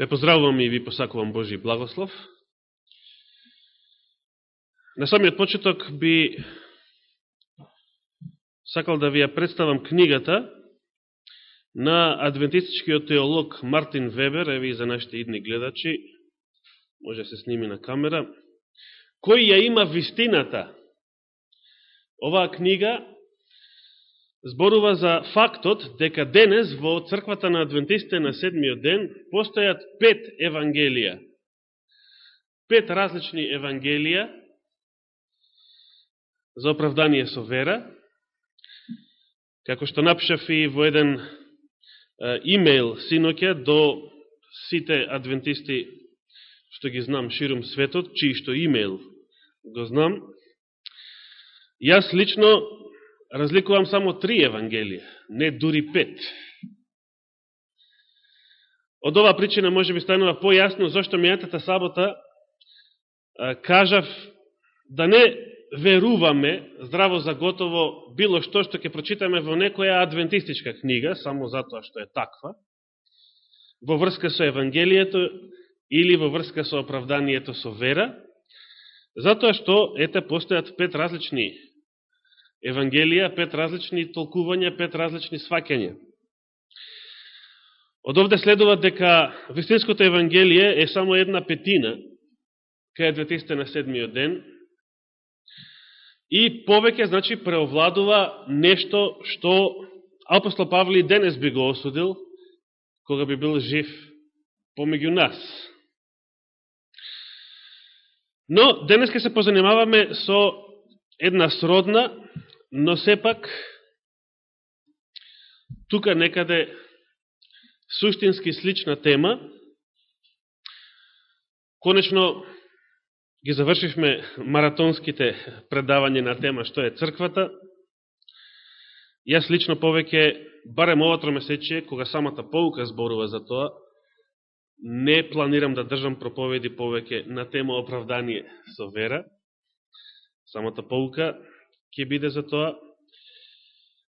Ве поздравувам и ви посакувам Божи благослов. На самиот почеток би сакал да ви ја представам книгата на адвентистичкиот теолог Мартин Вебер, еве и за нашите идни гледачи, може да се сними на камера, кој ја има вистината. Оваа книга зборува за фактот дека денес во црквата на адвентистите на седмиот ден постојат пет евангелија. Пет различни евангелија за оправдание со вера, како што напишав и во еден имейл синоќа до сите адвентисти што ги знам ширум светот, чиј што имейл го знам, јас лично разликувам само три евангелија, не дури пет. Од оваа причина може би станува појасно зашто мијатата сабота кажав да не веруваме здраво за готово било што што ќе прочитаме во некоја адвентистичка книга, само затоа што е таква, во врска со Евангелието или во врска со оправданието со вера, затоа што, ете, постојат пет различни Евангелија, пет различни толкувања, пет различни свакења. Од овде следува дека вистинското Евангелие е само една петина, кај адвентистите на седмиот ден, и повеќе, значи, преовладува нешто што апостол Павле денес би го осудил, кога би бил жив помеѓу нас. Но, денес ке се позанимаваме со една сродна, но сепак тука некаде суштински слична тема. Конечно, ги завршивме маратонските предавања на тема што е црквата. Јас лично повеќе, барем ова тромесече, кога самата полука зборува за тоа, не планирам да држам проповеди повеќе на тема оправдание со вера. Самата полука ќе биде за тоа.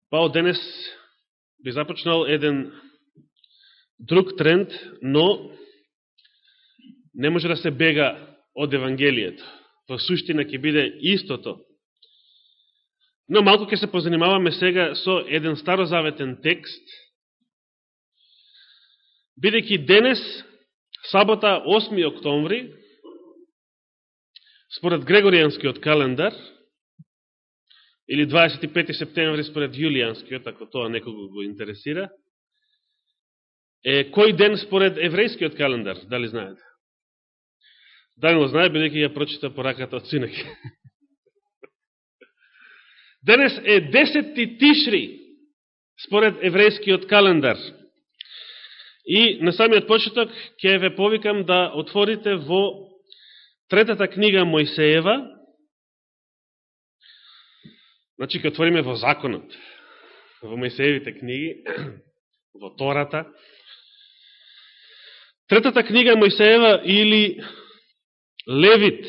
Па од денес би започнал еден друг тренд, но не може да се бега од Евангелието. Во суштина ќе биде истото. Но малко ќе се позанимаваме сега со еден старозаветен текст, бидејќи денес, сабота 8 октомври, според Грегоријанскиот календар, или 25 септември според Јулијанскиот, ако тоа некого го интересира, е кој ден според еврејскиот календар, дали знаете? Данило знае, бидеќи ја прочита пораката од синак. Денес е 10 тишри според еврејскиот календар. И на самиот почеток ќе ве повикам да отворите во третата книга Мојсеева, Значи, кога отвориме во законот, во Мојсеевите книги, во Тората. Третата книга Мојсеева или Левит.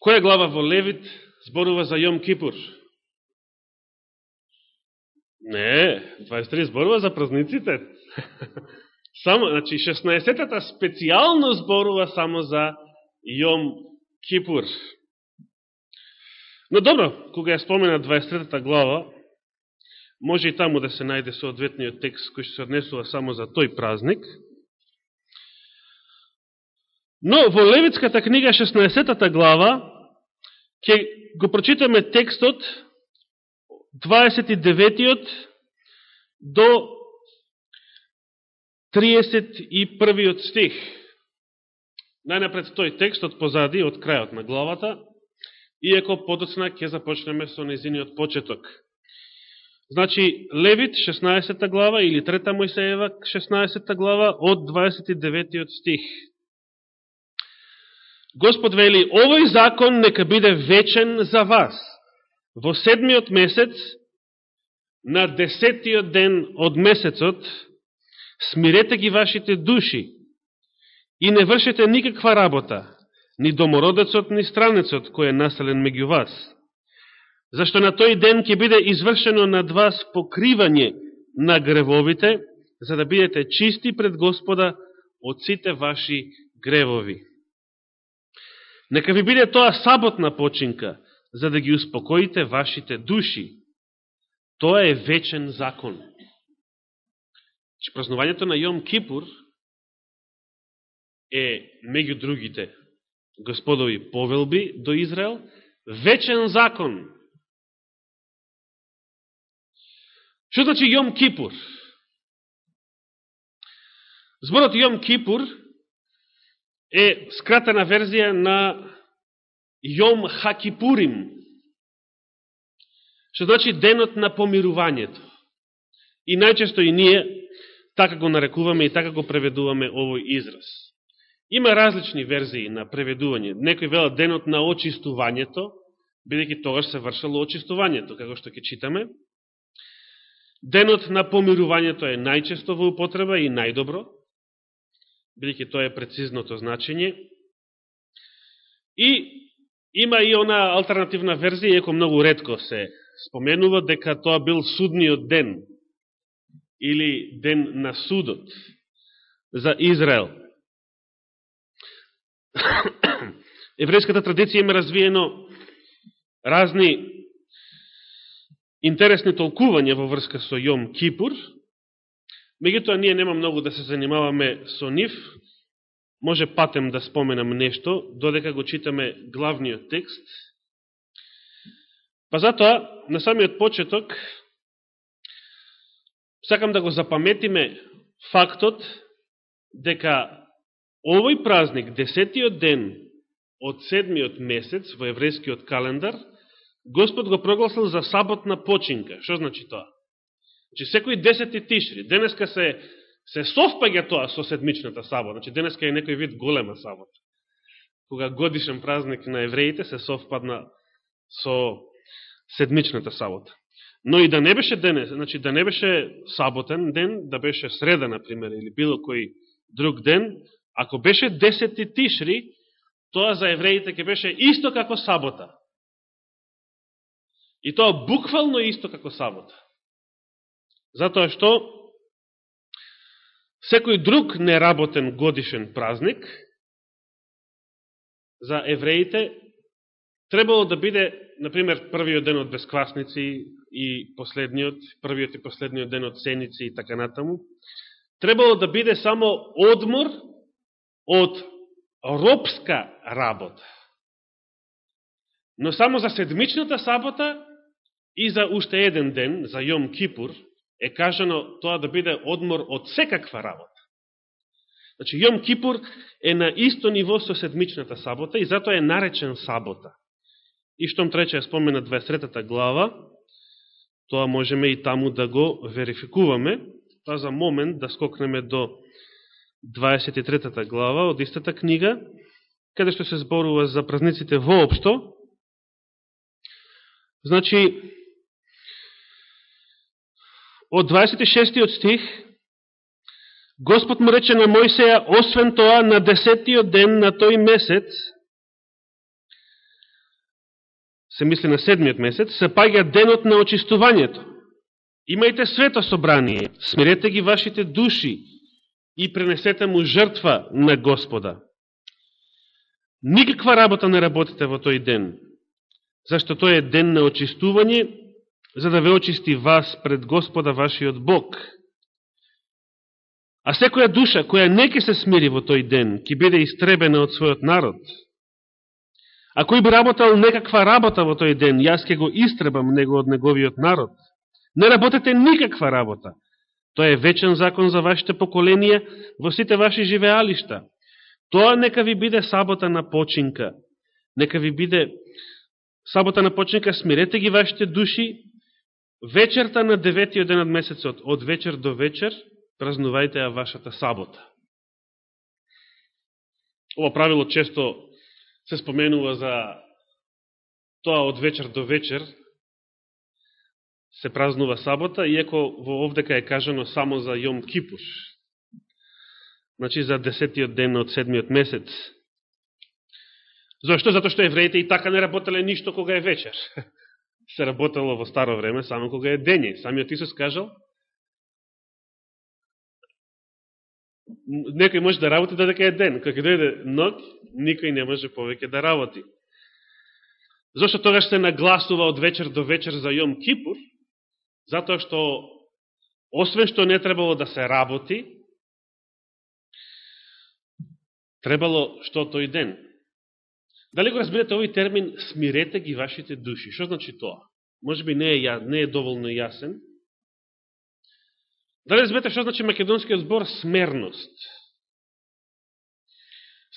Која глава во Левит зборува за Јом Кипур? Не, 23 зборува за празниците. Само, значи, 16-тата специјално зборува само за Јом Кипур. Но добро, кога ја спомена 23 глава, може и таму да се најде соодветниот текст кој се однесува само за тој празник. Но во Левитската книга 16 глава ќе го прочитаме текстот 29 до 31 стих. Најнапред тој текст од позади, од крајот на главата, иеко подоцна ќе започнеме со незиниот почеток. Значи, Левит, 16 глава, или Трета Мојсеева, 16 глава, од 29 стих. Господ вели, овој закон нека биде вечен за вас. Во седмиот месец, на десетиот ден од месецот, смирете ги вашите души, и не вршете никаква работа, ни домородецот, ни странецот кој е населен меѓу вас. Зашто на тој ден ќе биде извршено над вас покривање на гревовите, за да бидете чисти пред Господа од сите ваши гревови. Нека ви биде тоа саботна починка, за да ги успокоите вашите души. Тоа е вечен закон. Че празнувањето на Јом Кипур е, меѓу другите, господови повелби до Израел, вечен закон. Што значи Јом Кипур? Зборот Јом Кипур е скратена верзија на Јом Хакипурим, што значи денот на помирувањето. И најчесто и ние така го нарекуваме и така го преведуваме овој израз. Има различни верзии на преведување. Некој велат денот на очистувањето, бидејќи тогаш се вршало очистувањето, како што ќе читаме. Денот на помирувањето е најчесто во употреба и најдобро, бидејќи тоа е прецизното значење. И има и она алтернативна верзија, еко многу редко се споменува, дека тоа бил судниот ден, или ден на судот за Израел. Еврејската традиција има развиено разни интересни толкувања во врска со Јом Кипур, меѓутоа ние нема многу да се занимаваме со нив, може патем да споменам нешто, додека го читаме главниот текст. Па затоа, на самиот почеток, сакам да го запаметиме фактот дека овој празник, десетиот ден од седмиот месец во еврејскиот календар, Господ го прогласил за саботна починка. Што значи тоа? Значи, секој десети тишри, денеска се, се совпаѓа тоа со седмичната сабота. Значи, денеска е некој вид голема сабота. Кога годишен празник на евреите се совпадна со седмичната сабота. Но и да не беше денес, значи да не беше саботен ден, да беше среда, например, или било кој друг ден, ако беше десети тишри, тоа за евреите ќе беше исто како сабота. И тоа буквално исто како сабота. Затоа што секој друг неработен годишен празник за евреите требало да биде, например, првиот ден од бесквасници и последниот, првиот и последниот ден од сеници и така натаму, требало да биде само одмор од робска работа. Но само за седмичната сабота и за уште еден ден, за Јом Кипур, е кажано тоа да биде одмор од секаква работа. Значи, Јом Кипур е на исто ниво со седмичната сабота и затоа е наречен сабота. И штом трече е спомена 23 глава, тоа можеме и таму да го верификуваме. Па за момент да скокнеме до 23 глава од истата книга, каде што се зборува за празниците воопшто. Значи, од 26 стих, Господ му рече на Мојсеја, освен тоа, на десетиот ден на тој месец, се мисли на седмиот месец, се паѓа денот на очистувањето. Имајте свето собрание, смирете ги вашите души и пренесете му жртва на Господа. Никаква работа не работите во тој ден, зашто тој е ден на очистување, за да ве очисти вас пред Господа вашиот Бог. А секоја душа која не ке се смири во тој ден, ќе биде истребена од својот народ. А кој би работал некаква работа во тој ден, јас ке го истребам него од неговиот народ. Не работете никаква работа. Тоа е вечен закон за вашите поколенија во сите ваши живеалишта. Тоа нека ви биде сабота на починка. Нека ви биде сабота на починка, смирете ги вашите души. Вечерта на деветиот ден од месецот, од вечер до вечер, празнувајте ја вашата сабота. Ова правило често се споменува за тоа од вечер до вечер се празнува сабота, иако во овдека е кажано само за Јом Кипуш. Значи за десетиот ден од седмиот месец. Зошто? Зато што евреите и така не работеле ништо кога е вечер. се работело во старо време, само кога е дење. Самиот Исус кажал, некој може да работи додека е ден. Кога дојде ног, никој не може повеќе да работи. Зошто тогаш се нагласува од вечер до вечер за Јом Кипур? Затоа што, освен што не требало да се работи, требало што тој ден. Дали го разбирате овој термин смирете ги вашите души? Што значи тоа? Може би не е, не е доволно јасен. Дали разбирате што значи македонскиот збор смерност?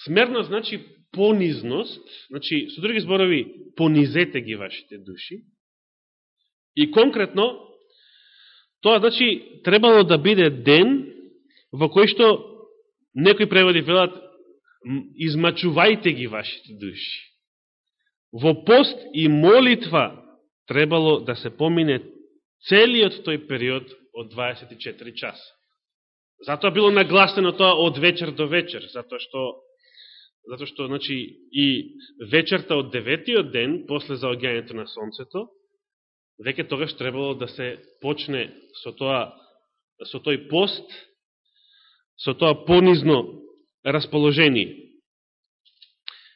Смерност значи понизност, значи, со други зборови, понизете ги вашите души. И конкретно, тоа значи требало да биде ден во кој што некои преводи велат измачувајте ги вашите души. Во пост и молитва требало да се помине целиот тој период од 24 часа. Затоа било нагласено тоа од вечер до вечер, затоа што затоа што значи и вечерта од деветиот ден после заоѓањето на сонцето веќе тогаш требало да се почне со тоа со тој пост со тоа понизно расположение.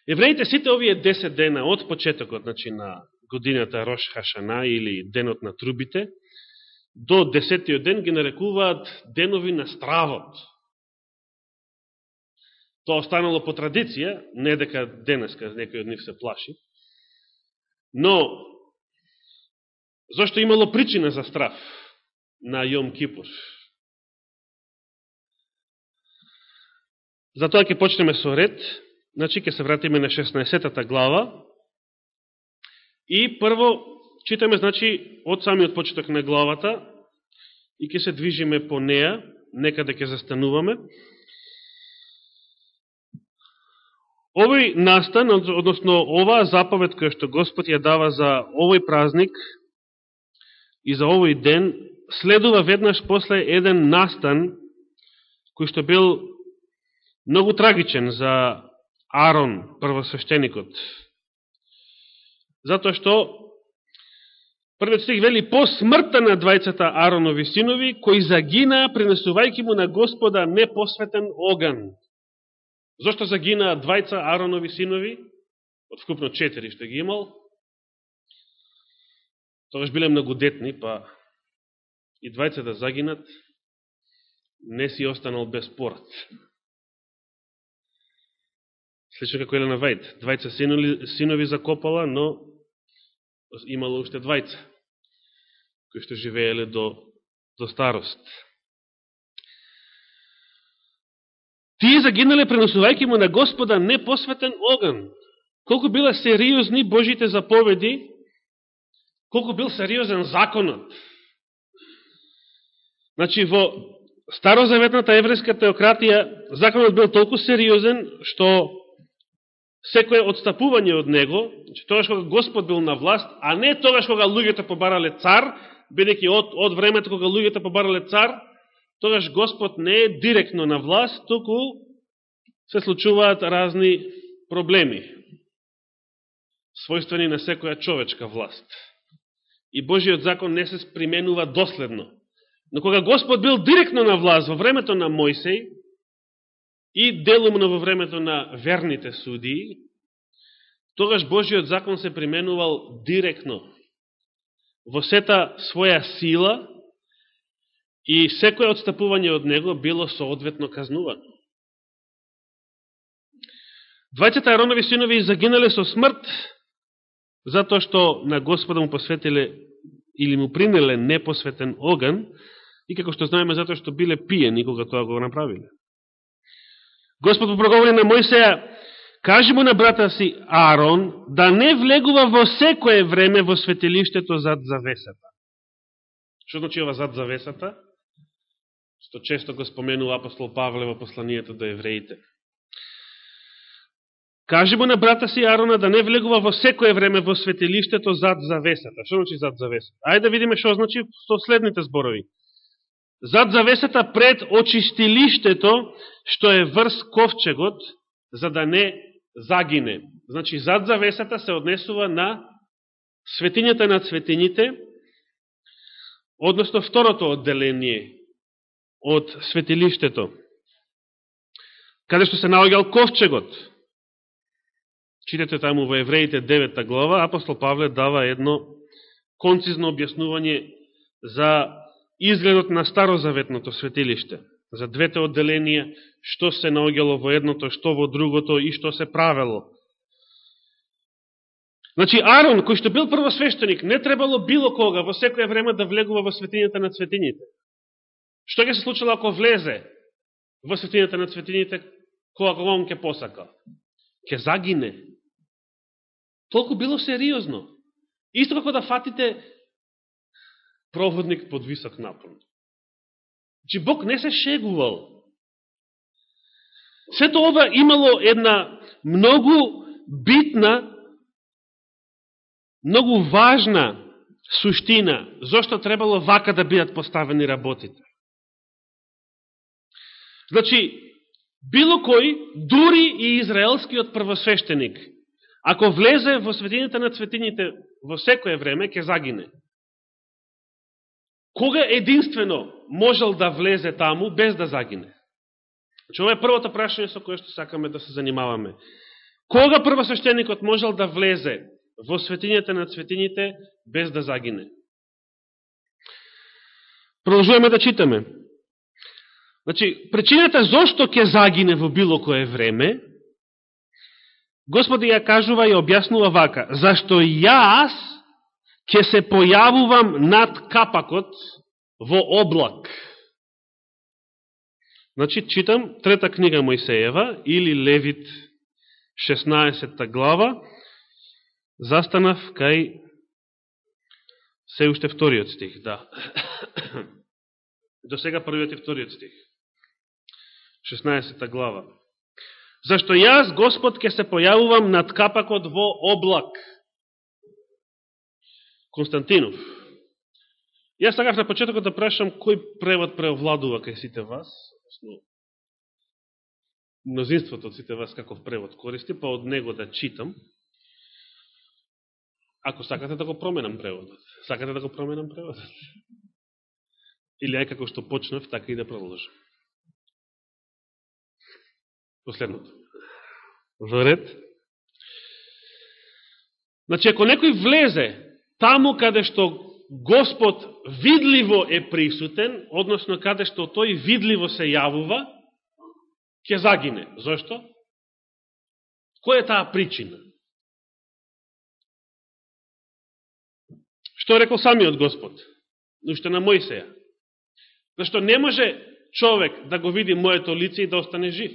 Евреите сите овие 10 дена од почетокот значи, на годината Рош Хашана или денот на трубите, до 10 ден ги нарекуваат денови на стравот. Тоа останало по традиција, не дека денеска некој од нив се плаши, но зошто имало причина за страв на Јом Кипур? Затоа ќе почнеме со ред, значи ќе се вратиме на 16-та глава и прво читаме значи од самиот почеток на главата и ќе се движиме по неа, некаде ќе застануваме. Овој настан, односно оваа заповед која што Господ ја дава за овој празник и за овој ден, следува веднаш после еден настан кој што бил многу трагичен за Арон, првосвещеникот. Затоа што првиот стих вели по смртта на двајцата Аронови синови, кои загинаа принесувајќи му на Господа непосветен оган. Зошто загинаа двајца Аронови синови? Од вкупно четири што ги имал. Тогаш биле многу детни, па и двајца да загинат, не си останал без порт. Слично како Елена Вајд. Двајца синови, синови закопала, но имало уште двајца, кои што живееле до, до старост. Тие загинале преносувајќи му на Господа непосветен оган. Колку била сериозни Божите заповеди, колку бил сериозен законот. Значи, во старозаветната еврејска теократија законот бил толку сериозен, што секое одстапување од него, значи тогаш кога Господ бил на власт, а не тогаш кога луѓето побарале цар, бидејќи од, од времето кога луѓето побарале цар, тогаш Господ не е директно на власт, туку се случуваат разни проблеми, својствени на секоја човечка власт. И Божиот закон не се применува доследно. Но кога Господ бил директно на власт во времето на Мојсей, и делумно во времето на верните судии, тогаш Божиот закон се применувал директно во сета своја сила и секој отстапување од него било соодветно казнувано. Двајцата Аронови синови загинале со смрт затоа што на Господа му посветиле или му принеле непосветен оган и како што знаеме затоа што биле пиени кога тоа го направиле. Господ проговори на Мојсеја, кажи му на брата си Аарон да не влегува во секое време во светилиштето зад завесата. Што значи ова зад завесата? Што често го споменува апостол Павле во посланието до евреите. Кажи му на брата си Арона да не влегува во секое време во светилиштето зад завесата. Што значи зад завесата? Ајде да видиме што значи со следните зборови зад завесата пред очистилиштето, што е врз ковчегот, за да не загине. Значи, зад завесата се однесува на светињата на светињите, односно второто одделение од светилиштето, каде што се наоѓал ковчегот. Читате таму во Евреите 9 глава, апостол Павле дава едно концизно објаснување за изгледот на старозаветното светилиште, за двете одделенија, што се наоѓало во едното, што во другото и што се правело. Значи, Арон, кој што бил првосвещеник, не требало било кога во секоје време да влегува во светињата на светињите. Што ќе се случило ако влезе во светињата на светињите, кога он ќе посака? Ке загине. Толку било сериозно. Исто како да фатите проводник под висок напон. Че Бог не се шегувал. Сето ова имало една многу битна, многу важна суштина, зашто требало вака да бидат поставени работите. Значи, било кој, дури и израелскиот првосвещеник, ако влезе во светините на светините во секое време, ќе загине. Кога единствено можел да влезе таму без да загине? Значи, ова е првото прашање со кое што сакаме да се занимаваме. Кога првосвещеникот можел да влезе во светињата на светињите без да загине? Продолжуваме да читаме. Значи, причината зошто ќе загине во било кое време, Господи ја кажува и објаснува вака. Зашто јас ќе се појавувам над капакот во облак. Значи, читам трета книга Моисеева или Левит 16 глава, застанав кај се уште вториот стих, да. До сега првиот и вториот стих. 16 глава. Зашто јас, Господ, ќе се појавувам над капакот во облак. Константинов. Јас сакав на почетокот да прашам кој превод преовладува кај сите вас, мнозинството од сите вас каков превод користи, па од него да читам. Ако сакате да го променам преводот. Сакате да го променам преводот? Или ај како што почнав, така и да продолжам. Последното. Во ред. Значи, ако некој влезе таму каде што Господ видливо е присутен, односно каде што тој видливо се јавува, ќе загине. Зошто? Која е таа причина? Што рекол самиот Господ? Уште на Мојсеја. Зашто не може човек да го види моето лице и да остане жив.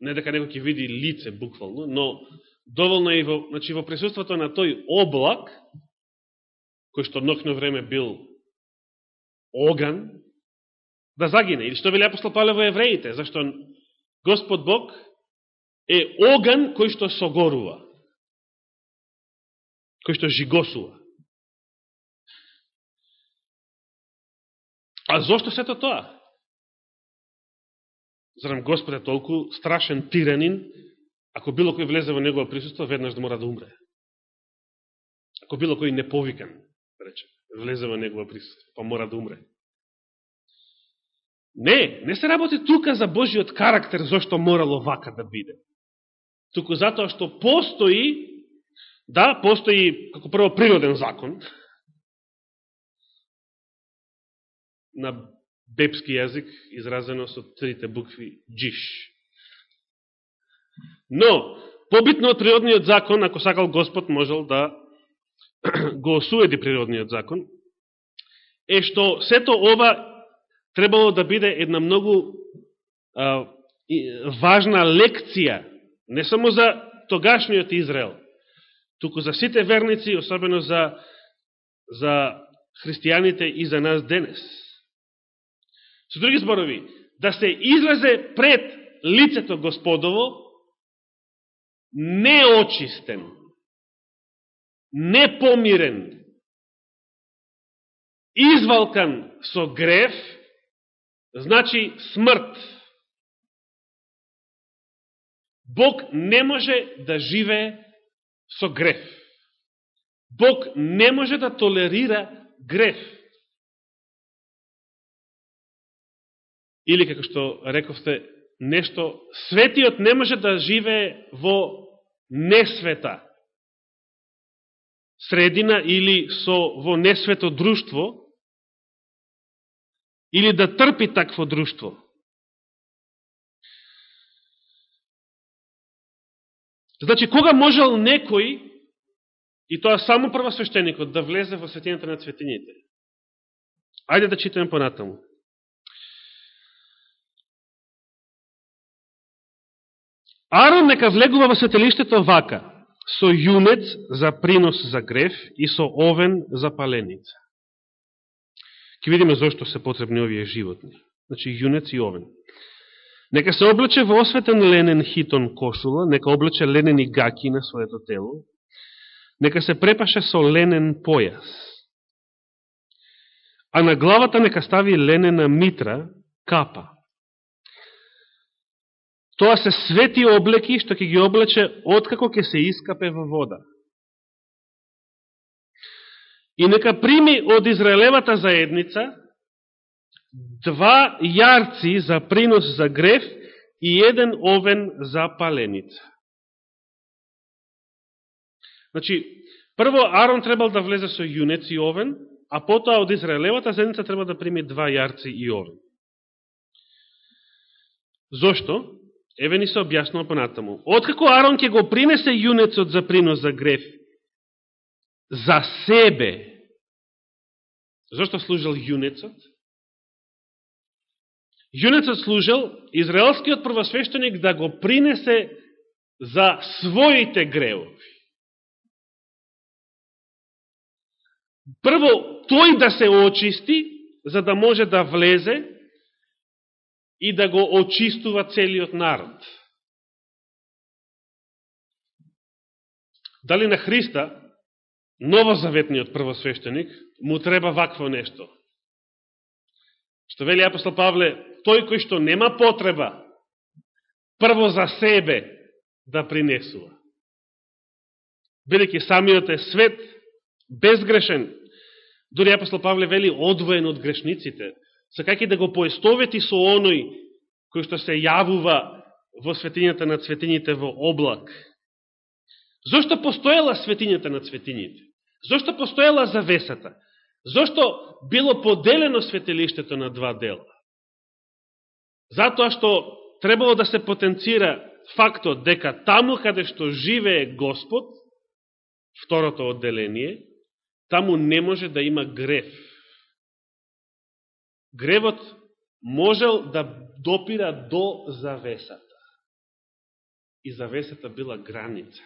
Не дека некој ќе види лице буквално, но доволно и во, значи, во присуството на тој облак, кој што нокно време бил оган, да загине. Или што вели апостол Павле во евреите, зашто Господ Бог е оган кој што согорува, кој што жигосува. А зошто сето тоа? Зарам да Господ е толку страшен тиранин, Ако било кој влезе во негово присуство, веднаш да мора да умре. Ако било кој неповикан, да рече, влезе во негово присуство, па мора да умре. Не, не се работи тука за Божиот карактер, зашто морало вака да биде. Туку затоа што постои, да, постои како прво природен закон, на бепски јазик, изразено со трите букви джиш. Но, побитно од природниот закон, ако сакал Господ, можел да го осуеди природниот закон, е што сето ова требало да биде една многу а, важна лекција, не само за тогашниот Израел, туку за сите верници, особено за, за христијаните и за нас денес. Со други зборови, да се излезе пред лицето Господово, неочистен, непомирен, извалкан со греф, значи смрт. Бог не може да живее со греф. Бог не може да толерира греф. Или, како што рековте, нешто, светиот не може да живее во несвета средина или со во несвето друштво, или да трпи такво друштво. Значи, кога можел некој, и тоа само првосвещеникот, да влезе во светината на цветините? Ајде да читаме понатаму. Арон нека влегува во светелиштето вака, со јунец за принос за греф и со овен за паленица. Ке видиме зашто се потребни овие животни. Значи, јунец и овен. Нека се облече во осветен ленен хитон кошула, нека облече ленени гаки на своето тело, нека се препаше со ленен појас. А на главата нека стави ленена митра, капа. Тоа се свети облеки што ќе ги облече откако ќе се искапе во вода. И нека прими од Израелевата заедница два јарци за принос за греф и еден овен за паленица. Значи, прво Арон требал да влезе со јунец и овен, а потоа од Израелевата заедница треба да прими два јарци и овен. Зошто? Еве ни се објаснува понатаму. Откако Арон ќе го принесе јунецот за принос за греф, за себе, зашто служил јунецот? Јунецот служил израелскиот првосвещеник да го принесе за своите гревови. Прво, тој да се очисти, за да може да влезе и да го очистува целиот народ. Дали на Христа, новозаветниот првосвещеник, му треба вакво нешто? Што вели апостол Павле, тој кој што нема потреба прво за себе да принесува. Бидеќи самиот е свет, безгрешен, дори апостол Павле вели одвоен од грешниците, сакајќи да го поестовети со оној кој што се јавува во светињата на цветињите во облак. Зошто постоела светињата на цветињите? Зошто постоела завесата? Зошто било поделено светилиштето на два дела? Затоа што требало да се потенцира фактот дека таму каде што живее Господ, второто одделение, таму не може да има греф. Гревот можел да допира до завесата. И завесата била граница.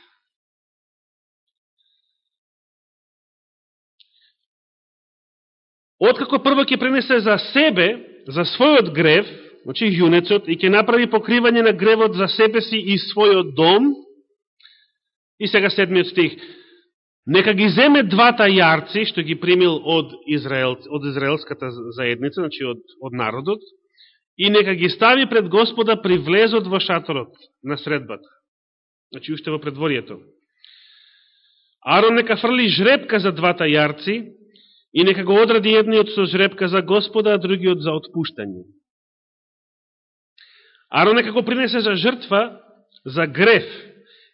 Откако прво ќе пренесе за себе, за својот грев, значи јунецот, и ќе направи покривање на гревот за себе си и својот дом, и сега седмиот стих, нека ги земе двата јарци, што ги примил од, Израел, од израелската заедница, значи од, од народот, и нека ги стави пред Господа при влезот во шаторот на средбата. Значи, уште во предворието. Арон нека фрли жребка за двата јарци и нека го одради едниот со жребка за Господа, а другиот за отпуштање. Арон нека го принесе за жртва, за греф,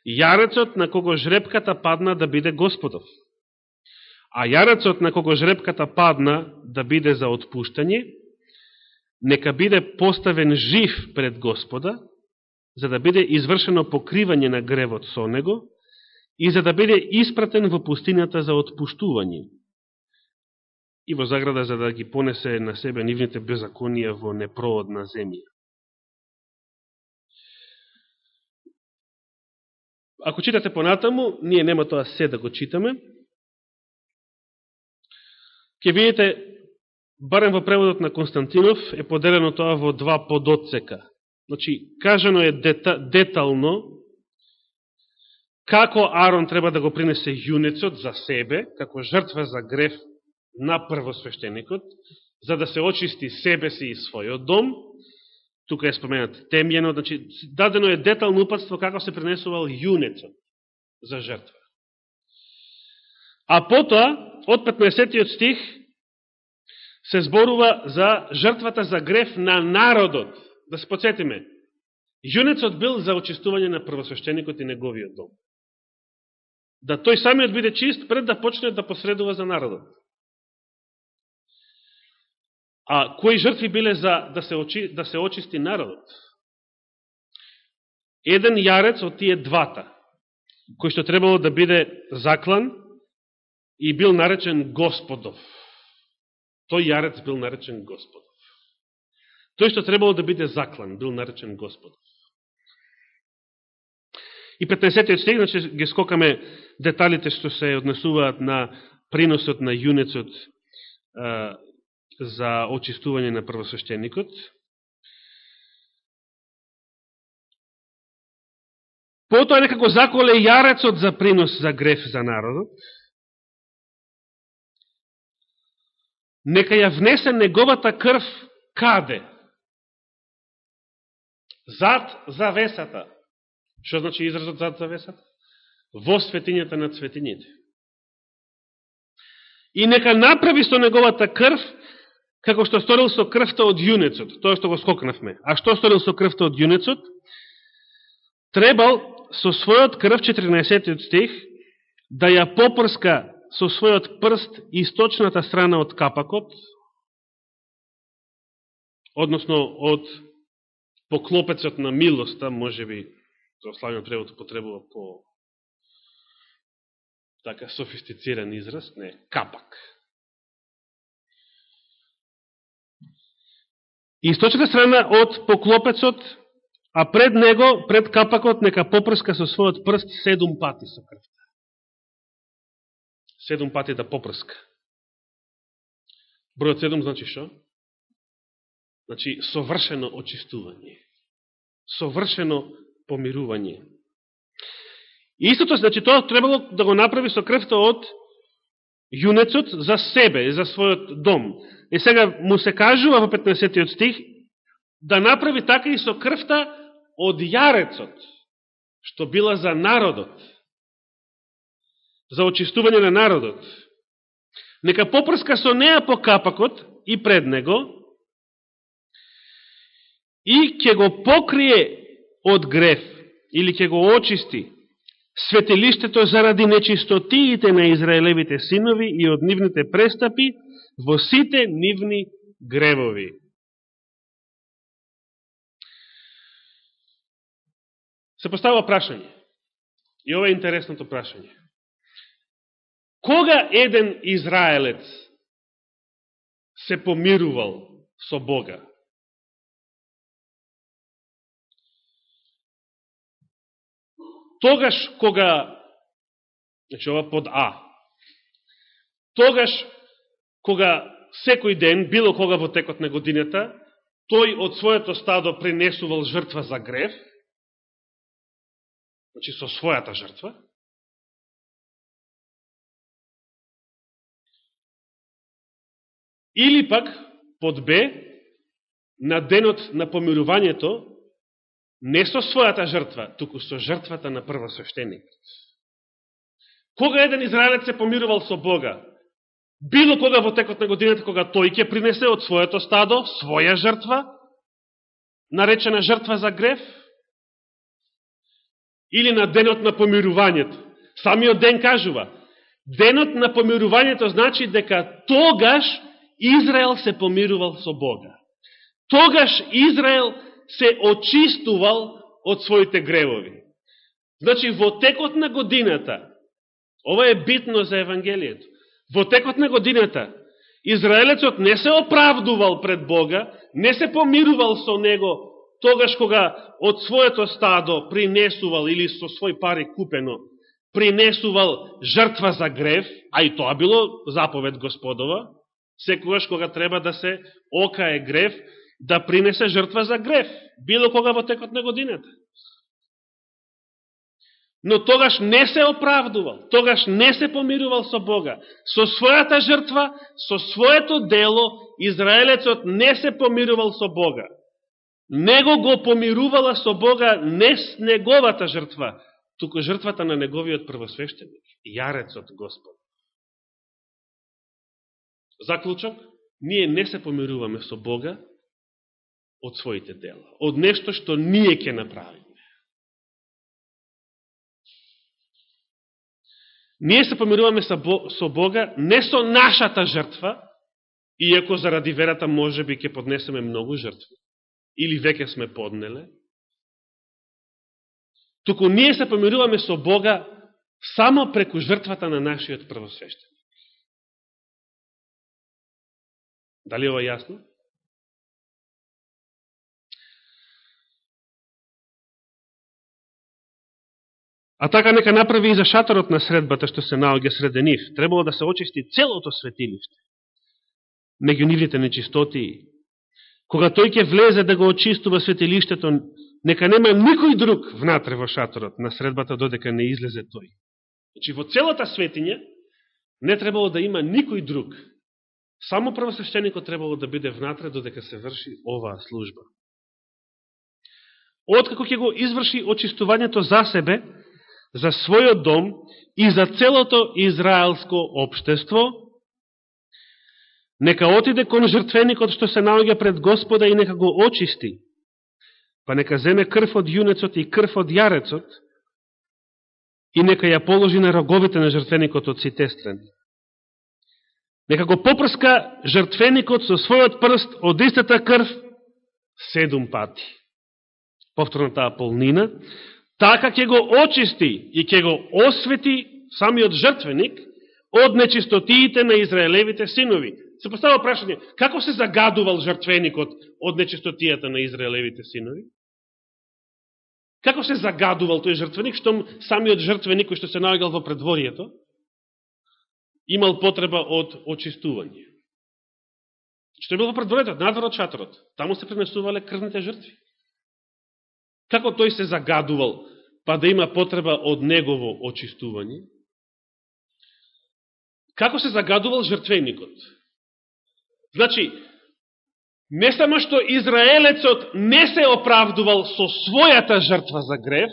јарецот на кого жребката падна да биде Господов. А јарецот на кого жребката падна да биде за отпуштање, нека биде поставен жив пред Господа, за да биде извршено покривање на гревот со него и за да биде испратен во пустината за отпуштување и во заграда за да ги понесе на себе нивните беззаконија во непроодна земја. Ако читате понатаму, ние нема тоа се да го читаме, ќе видите барем во преводот на Константинов, е поделено тоа во два подоцека. Значи, кажано е дета, детално како Арон треба да го принесе јунецот за себе, како жртва за греф на првосвещеникот, за да се очисти себе си и својот дом. Тука е споменат темјено, значи, дадено е детално упатство како се пренесувал јунецот за жртва. А потоа, од 15 стих, се зборува за жртвата за греф на народот. Да се подсетиме, Јунецот бил за очистување на првосвещеникот и неговиот дом. Да тој самиот биде чист пред да почне да посредува за народот. А кои жртви биле за да се, очи, да се очисти народот? Еден јарец од тие двата, кој што требало да биде заклан и бил наречен Господов. Тој јарец бил наречен Господов. Тој што требало да биде заклан, бил наречен Господов. И 15 стих, значи ги скокаме деталите што се однесуваат на приносот на јунецот за очистување на првосвещеникот. Потоа некако заколе јарецот за принос за греф за народот. Нека ја внесе неговата крв каде? Зад завесата. Што значи изразот зад завесата? Во светињата на светињите. И нека направи со неговата крв, како што сторил со крвта од јунецот, тоа што го скокнавме. А што сторил со крвта од јунецот? Требал со својот крв, 14 стих, да ја попрска со својот прст источната страна од капакот, односно од поклопецот на милоста, може би православниот превод потребува по така софистициран израз, не, капак. Источната страна од поклопецот, а пред него, пред капакот, нека попрска со својот прст седум пати со крвта. Седум пати да попрска. Бројот седум значи што? Значи совршено очистување. Совршено помирување. И истото, значи, тоа требало да го направи со крвта од јунецот за себе, за својот дом. И сега му се кажува во 15 стих да направи така и со крвта од јарецот, што била за народот, за очистување на народот. Нека попрска со неа по капакот и пред него и ќе го покрие од греф, или ќе го очисти светилиштето заради нечистотиите на Израелевите синови и од нивните престапи во сите нивни гревови. Се поставува прашање. И ова е интересното прашање. Кога еден Израелец се помирувал со Бога? Тогаш кога, значи ова под А, тогаш кога секој ден, било кога во текот на годината, тој од своето стадо принесувал жртва за грев, значи со својата жртва, или пак, под Б, на денот на помирувањето, не со својата жртва, туку со жртвата на првосвещеникот. Кога еден израелец се помирувал со Бога, било кога во текот на годината, кога тој ќе принесе од своето стадо своја жртва, наречена жртва за греф, или на денот на помирувањето. Самиот ден кажува, денот на помирувањето значи дека тогаш Израел се помирувал со Бога. Тогаш Израел се очистувал од своите гревови. Значи, во текот на годината, ова е битно за Евангелието, во текот на годината, Израелецот не се оправдувал пред Бога, не се помирувал со Него, тогаш кога од своето стадо принесувал или со свој пари купено, принесувал жртва за грев, а и тоа било заповед Господова, секогаш кога треба да се окае грев, да принесе жртва за греф, било кога во текот на годината. Но тогаш не се оправдувал, тогаш не се помирувал со Бога. Со својата жртва, со своето дело, Израелецот не се помирувал со Бога. Него го помирувала со Бога не с неговата жртва, туку жртвата на неговиот првосвещеник, јарецот Господ. Заклучок, ние не се помируваме со Бога од своите дела, од нешто што ние ќе направиме. Ние се помируваме со Бога не со нашата жртва, иако заради верата може би ќе поднесеме многу жртви, или веќе сме поднеле, туку ние се помируваме со Бога само преку жртвата на нашиот првосвещеник. Дали ова јасно? А така нека направи и за шаторот на средбата што се наоѓа среде нив. Требало да се очисти целото светилиште. Меѓу нивните нечистоти. Кога тој ќе влезе да го очистува светилиштето, нека нема никој друг внатре во шаторот на средбата додека не излезе тој. Значи во целата светиња не требало да има никој друг. Само првосвещеникот требало да биде внатре додека се врши оваа служба. Откако ќе го изврши очистувањето за себе, за својот дом и за целото израелско обштество, нека отиде кон жртвеникот што се наоѓа пред Господа и нека го очисти, па нека земе крв од јунецот и крв од јарецот и нека ја положи на роговите на жртвеникот од ситестрен. Нека го попрска жртвеникот со својот прст од истата крв седум пати. Повторно таа полнина, така ќе го очисти и ќе го освети самиот жртвеник од нечистотиите на Израелевите синови. Се постава прашање, како се загадувал жртвеникот од нечистотијата на Израелевите синови? Како се загадувал тој жртвеник, што самиот жртвеник кој што се наоѓал во предворието, имал потреба од очистување? Што е било во предворието, надвор од шаторот. Таму се пренесувале крвните жртви. Како тој се загадувал, па да има потреба од негово очистување? Како се загадувал жртвеникот? Значи, не само што Израелецот не се оправдувал со својата жртва за грев,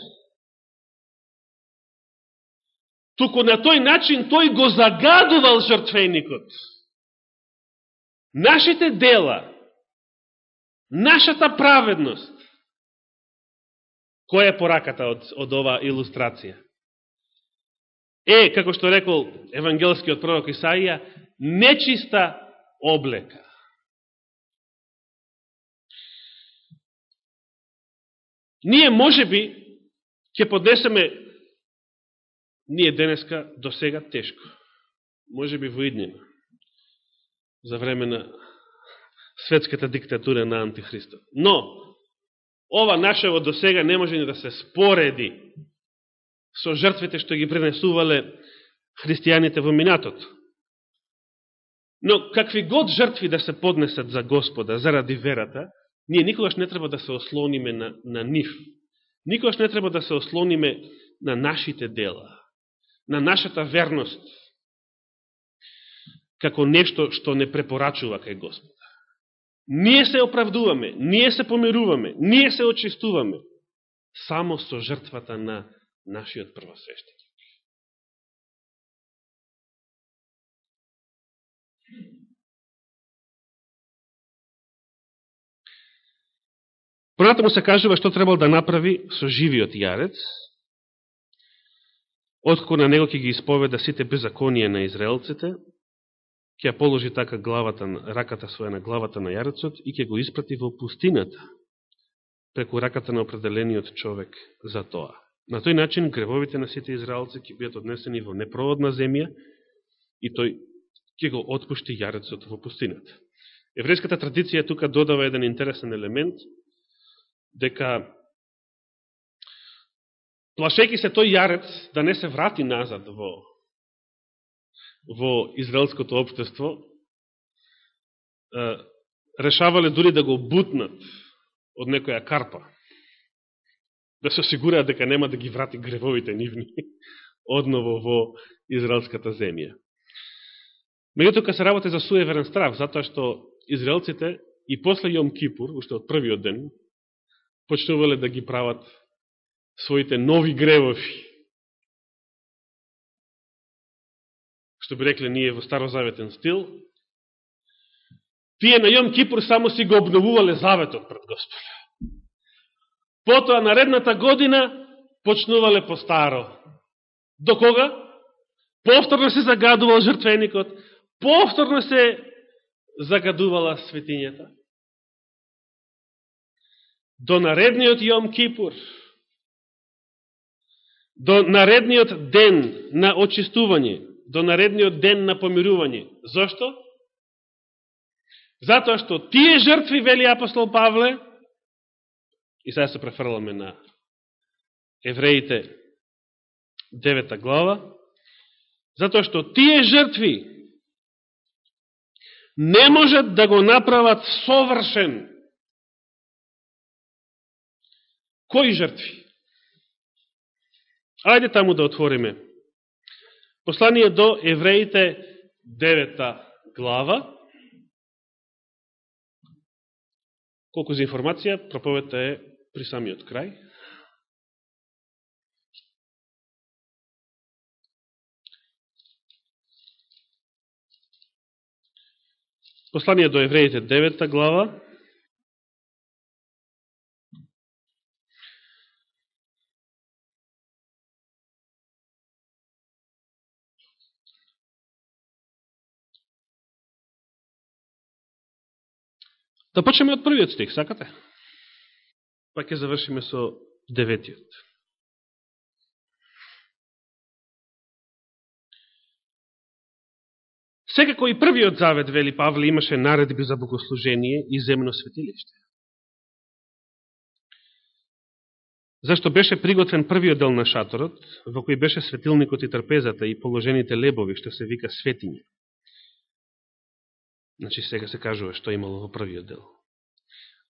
туку на тој начин тој го загадувал жртвеникот. Нашите дела, нашата праведност, Која е пораката од, од ова илустрација? Е, како што рекол евангелскиот пророк Исаија, нечиста облека. Ние може би ќе поднесеме ние денеска до сега тешко. Може би во иднина. За време на светската диктатура на Антихристот. Но, ова нашево до сега не може ни да се спореди со жртвите што ги пренесувале христијаните во минатото. Но какви год жртви да се поднесат за Господа заради верата, ние никогаш не треба да се ослониме на, на нив. Никогаш не треба да се ослониме на нашите дела, на нашата верност, како нешто што не препорачува кај Господ. Ние се оправдуваме, ние се помируваме, ние се очистуваме само со жртвата на нашиот првосвещеник. Понатаму се кажува што требал да направи со живиот јарец, откако на него ќе ги исповеда сите беззаконија на израелците, ќе ја положи така главата, раката своја на главата на јарецот и ќе го испрати во пустината, преку раката на определениот човек за тоа. На тој начин гревовите на сите израелци ќе бидат однесени во непроводна земја и тој ќе го отпушти јарецот во пустината. Еврејската традиција тука додава еден интересен елемент, дека плашејќи се тој јарец да не се врати назад во во израелското обштество, решавале дури да го бутнат од некоја карпа, да се осигураат дека нема да ги врати гревовите нивни одново во израелската земја. Меѓутоа, се работи за суеверен страв, затоа што израелците и после Јом Кипур, уште од првиот ден, почнувале да ги прават своите нови гревови што би рекле ние во старозаветен стил, Тие на Јом Кипур само си го обновувале заветот пред Господа. Потоа наредната година почнувале по старо. До кога? Повторно се загадувал жртвеникот, повторно се загадувала светињата. До наредниот Јом Кипур, до наредниот ден на очистување, до наредниот ден на помирување. Зошто? Затоа што тие жртви, вели апостол Павле, и сега се префрламе на Евреите 9 глава, затоа што тие жртви не можат да го направат совршен. Кои жртви? Ајде таму да отвориме. Послание до Евреите 9 глава. Колку за информација, проповета е при самиот крај. Послание до евреите, 9 глава. Да почнеме од првиот стих, сакате? Па ќе завршиме со деветиот. Секако и првиот завет, вели Павле, имаше наредби за богослужение и земно светилиште. Зашто беше приготвен првиот дел на шаторот, во кој беше светилникот и трпезата и положените лебови, што се вика светиња. Значи сега се кажува што имало во првиот дел.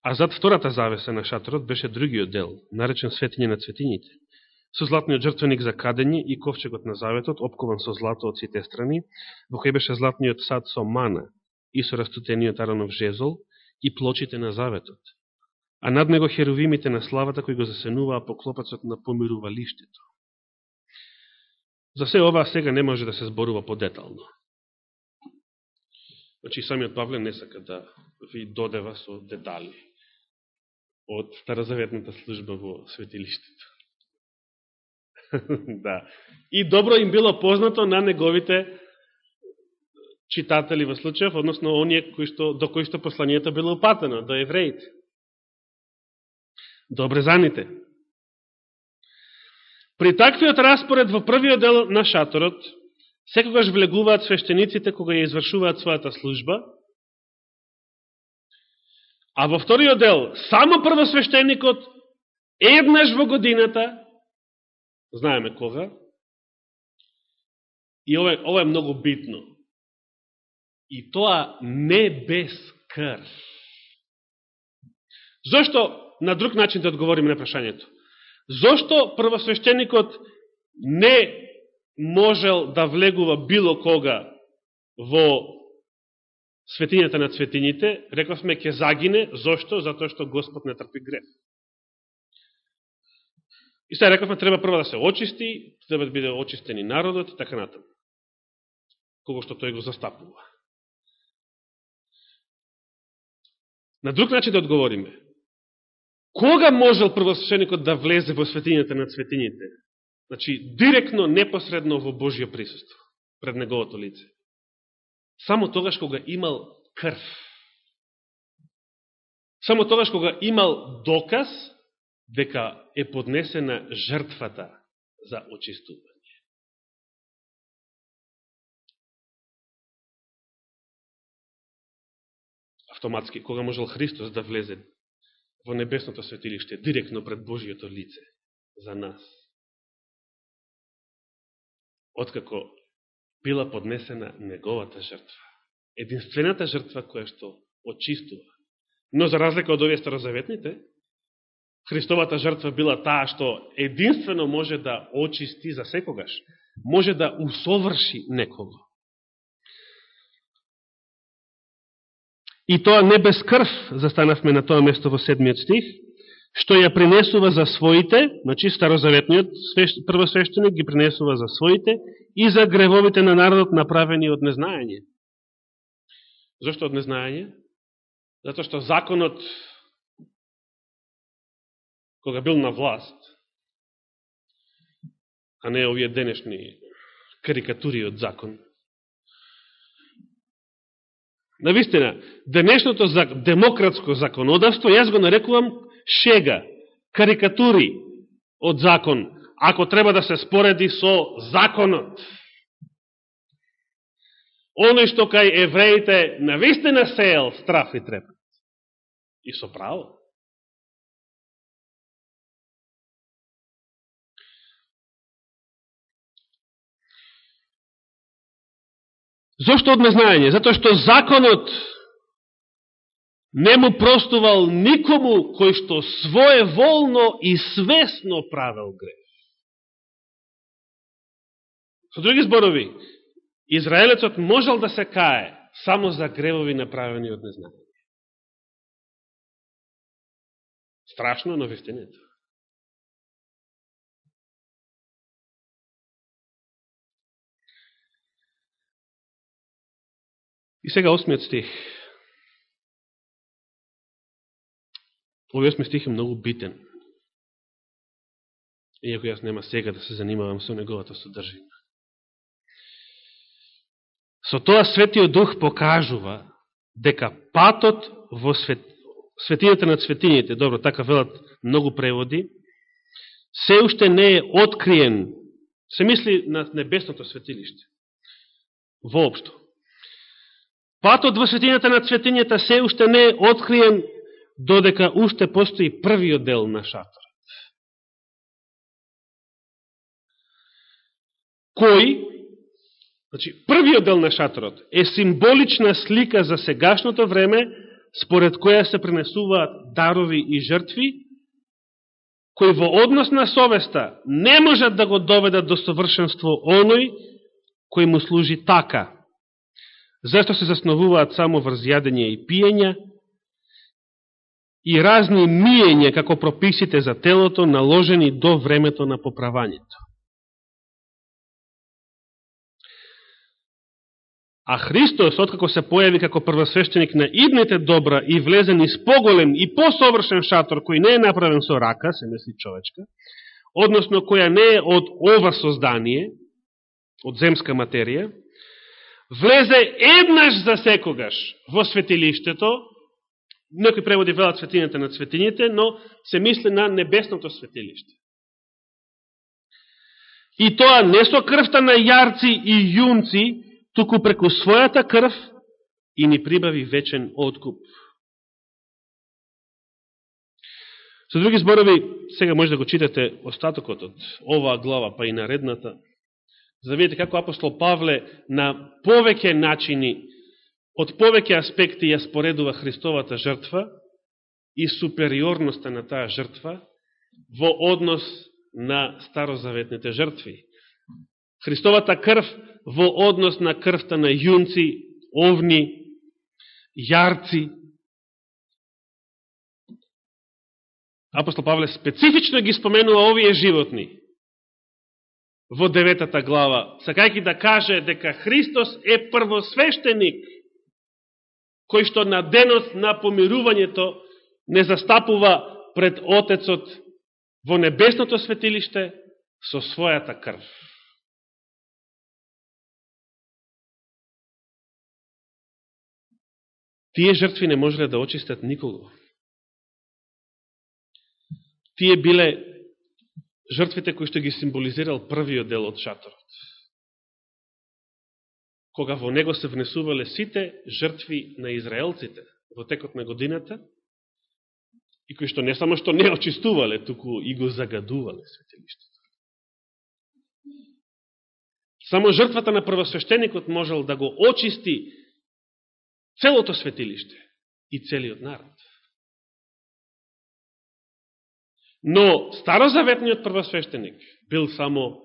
А зад втората завеса на шаторот беше другиот дел, наречен светиње на цветињите со златниот жртвеник за кадење и ковчегот на заветот, опкован со злато од сите страни, во кој беше златниот сад со мана и со растутениот аранов жезол и плочите на заветот. А над него херувимите на славата кои го засенуваа по клопацот на помирувалиштето. За се ова сега не може да се зборува подетално. Значи, самиот Павле не сака да ви додева со детали од старозаветната служба во светилиштето. да. И добро им било познато на неговите читатели во случајов, односно оние кои што, до кои што посланието било упатено, до евреите. До обрезаните. При таквиот распоред во првиот дел на шаторот, секогаш влегуваат свештениците кога ја извршуваат својата служба, а во вториот дел, само првосвештеникот еднаш во годината знаеме кога. И ова, ова е многу битно. И тоа не без крв. Зошто, на друг начин да одговориме на прашањето, зошто првосвештеникот не можел да влегува било кога во светињата на светињите, рековме ќе загине, зошто? Затоа што Господ не трпи греф. И сега рековме, треба прво да се очисти, треба да биде очистен и народот и така натаму. Кого што тој го застапува. На друг начин да одговориме. Кога можел првосвещеникот да влезе во светињата на светињите? Значи, директно, непосредно во Божија присуство, пред неговото лице. Само тогаш кога имал крв. Само тогаш кога имал доказ дека е поднесена жртвата за очистување. Автоматски, кога можел Христос да влезе во небесното светилиште, директно пред Божијото лице за нас. Откако била поднесена неговата жртва. Единствената жртва која што очистува. Но за разлика од овие старозаветните, Христовата жртва била таа што единствено може да очисти за секогаш, може да усоврши некого. И тоа не без крв, застанавме на тоа место во седмиот стих, што ја принесува за своите, значи старозаветниот првосвещеник ги принесува за своите и за гревовите на народот направени од незнаење. Зошто од незнаење? Затоа што законот, кога бил на власт, а не овие денешни карикатури од закон, Навистина, денешното демократско законодавство, јас го нарекувам шега, карикатури од закон, ако треба да се спореди со законот. Оној што кај евреите навистина сеел страф и трепет. И со право. Зошто од незнаење? Затоа што законот не му простувал никому кој што своеволно и свесно правил греф. Со други зборови, Израелецот можел да се кае само за гревови направени од незнаење. Страшно, но вистинето. И сега осмиот стих. Овој осми стих е многу битен. Иако јас нема сега да се занимавам со неговата содржина. Со тоа Светиот Дух покажува дека патот во свет, светината на светините, добро, така велат многу преводи, се уште не е откриен, се мисли на небесното светилиште, воопшто. Патот во светината на светињата се уште не е откриен, додека уште постои првиот дел на шаторот. Кој, значи, првиот дел на шаторот е символична слика за сегашното време, според која се пренесуваат дарови и жртви, кои во однос на совеста не можат да го доведат до совршенство оној кој му служи така, Зашто се засновуваат само врз јадење и пиење и разни мијења како прописите за телото наложени до времето на поправањето. А Христос, откако се појави како првосвещеник на идните добра и влезен из поголем и посовршен шатор, кој не е направен со рака, се мисли човечка, односно која не е од ова создание, од земска материја, влезе еднаш за секогаш во светилиштето, некои преводи велат светињата на светињите, но се мисли на небесното светилиште. И тоа не со крвта на јарци и јунци, туку преку својата крв и ни прибави вечен откуп. Со други зборови, сега може да го читате остатокот од оваа глава, па и наредната, за да видите како апостол Павле на повеќе начини, од повеќе аспекти ја споредува Христовата жртва и супериорноста на таа жртва во однос на старозаветните жртви. Христовата крв во однос на крвта на јунци, овни, јарци. Апостол Павле специфично ги споменува овие животни, во деветата глава, сакајки да каже дека Христос е првосвещеник, кој што на денот на помирувањето не застапува пред Отецот во небесното светилиште со својата крв. Тие жртви не можеле да очистат никого. Тие биле жртвите кои што ги символизирал првиот дел од шаторот. Кога во него се внесувале сите жртви на израелците во текот на годината, и кои што не само што не очистувале, туку и го загадувале светилиштето. Само жртвата на првосвещеникот можел да го очисти целото светилиште и целиот народ. Но старозаветниот првосвещеник бил само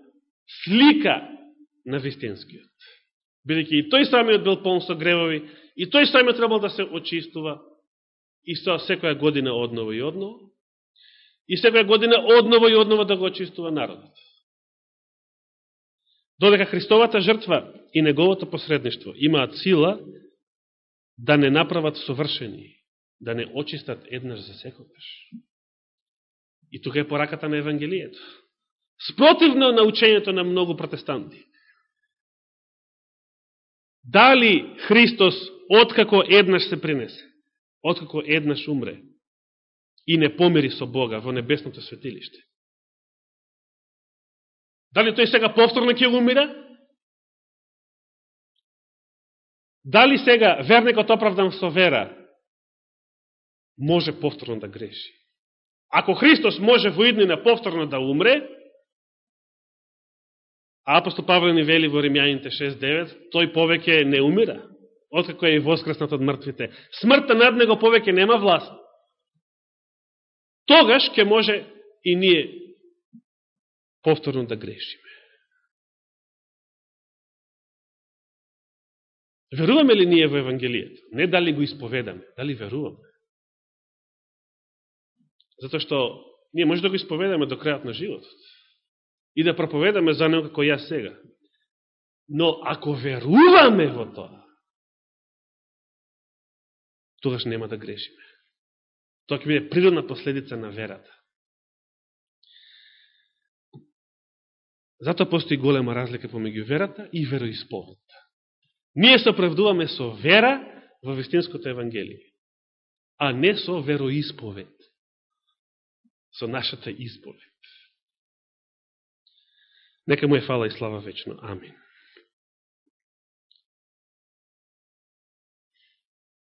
слика на вистинскиот. Бидеќи и тој самиот бил полн со гревови, и тој самиот требал да се очистува и со секоја година одново и одново, и секоја година одново и одново да го очистува народот. Додека Христовата жртва и неговото посредништво имаат сила да не направат совршени, да не очистат еднаш за секогаш. И тука е пораката на Евангелието. Спротивно на учењето на многу протестанти. Дали Христос, откако еднаш се принесе, откако еднаш умре и не помери со Бога во небесното светилиште, Дали тој сега повторно ќе умира? Дали сега верникот оправдан со вера може повторно да греши? Ако Христос може во иднина повторно да умре, апостол Павле ни вели во Римјаните 6.9, тој повеќе не умира, откако е и воскреснат од мртвите. Смртта над него повеќе нема власт. Тогаш ќе може и ние повторно да грешиме. Веруваме ли ние во Евангелието? Не дали го исповедаме, дали веруваме. Затоа што ние може да го исповедаме до крајот на животот и да проповедаме за него како јас сега. Но ако веруваме во тоа, тогаш нема да грешиме. Тоа ќе биде природна последица на верата. Затоа постои голема разлика помеѓу верата и вероисповедта. Ние се оправдуваме со вера во вистинското Евангелие, а не со вероисповед, со нашата исповед. Нека му е фала и слава вечно. Амин.